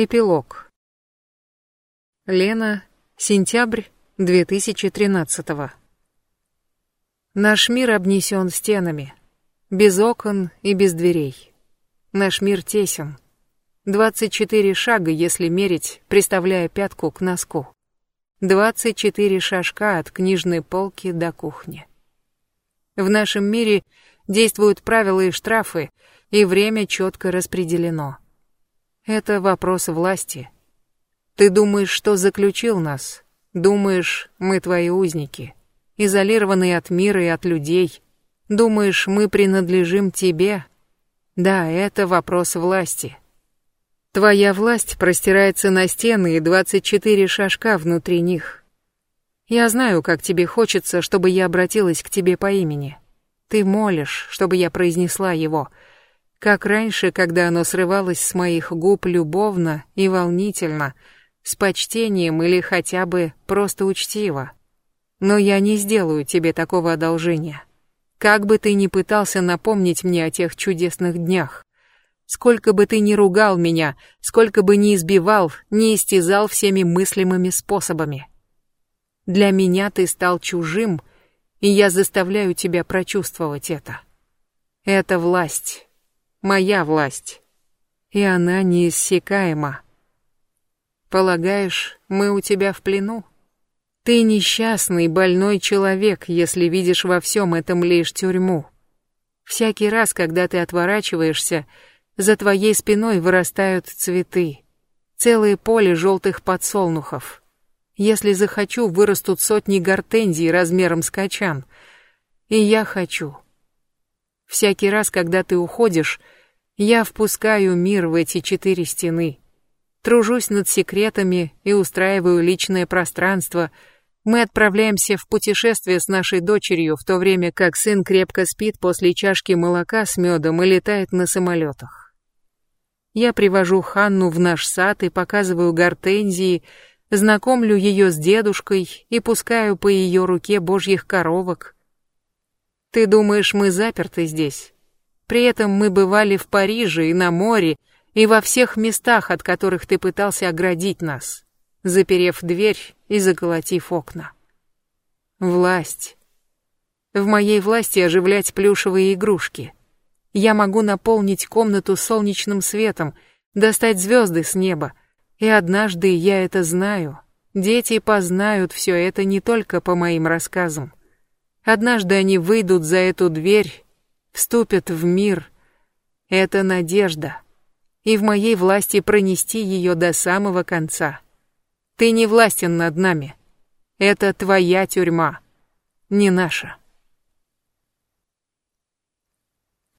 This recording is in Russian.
Эпилог. Лена, сентябрь 2013 Наш мир обнесен стенами, без окон и без дверей. Наш мир тесен. 24 шага, если мерить, приставляя пятку к носку. 24 шажка от книжной полки до кухни. В нашем мире действуют правила и штрафы, и время четко распределено. Это вопрос власти. Ты думаешь, что заключил нас? Думаешь, мы твои узники, изолированные от мира и от людей? Думаешь, мы принадлежим тебе? Да, это вопрос власти. Твоя власть простирается на стены и 24 шажка внутри них. Я знаю, как тебе хочется, чтобы я обратилась к тебе по имени. Ты молишь, чтобы я произнесла его — как раньше, когда оно срывалось с моих губ любовно и волнительно, с почтением или хотя бы просто учтиво. Но я не сделаю тебе такого одолжения. Как бы ты ни пытался напомнить мне о тех чудесных днях, сколько бы ты ни ругал меня, сколько бы ни избивал, ни истязал всеми мыслимыми способами. Для меня ты стал чужим, и я заставляю тебя прочувствовать это. Это власть, моя власть, и она неиссякаема. Полагаешь, мы у тебя в плену? Ты несчастный, больной человек, если видишь во всем этом лишь тюрьму. Всякий раз, когда ты отворачиваешься, за твоей спиной вырастают цветы. Целое поле желтых подсолнухов. Если захочу, вырастут сотни гортензий размером с качан. И я хочу. Всякий раз, когда ты уходишь, я впускаю мир в эти четыре стены. Тружусь над секретами и устраиваю личное пространство. Мы отправляемся в путешествие с нашей дочерью, в то время как сын крепко спит после чашки молока с медом и летает на самолетах. Я привожу Ханну в наш сад и показываю гортензии, знакомлю ее с дедушкой и пускаю по ее руке божьих коровок, ты думаешь, мы заперты здесь? При этом мы бывали в Париже и на море, и во всех местах, от которых ты пытался оградить нас, заперев дверь и заколотив окна. Власть. В моей власти оживлять плюшевые игрушки. Я могу наполнить комнату солнечным светом, достать звезды с неба. И однажды я это знаю. Дети познают все это не только по моим рассказам. Однажды они выйдут за эту дверь, вступят в мир. Это надежда. И в моей власти пронести ее до самого конца. Ты не властен над нами. Это твоя тюрьма, не наша.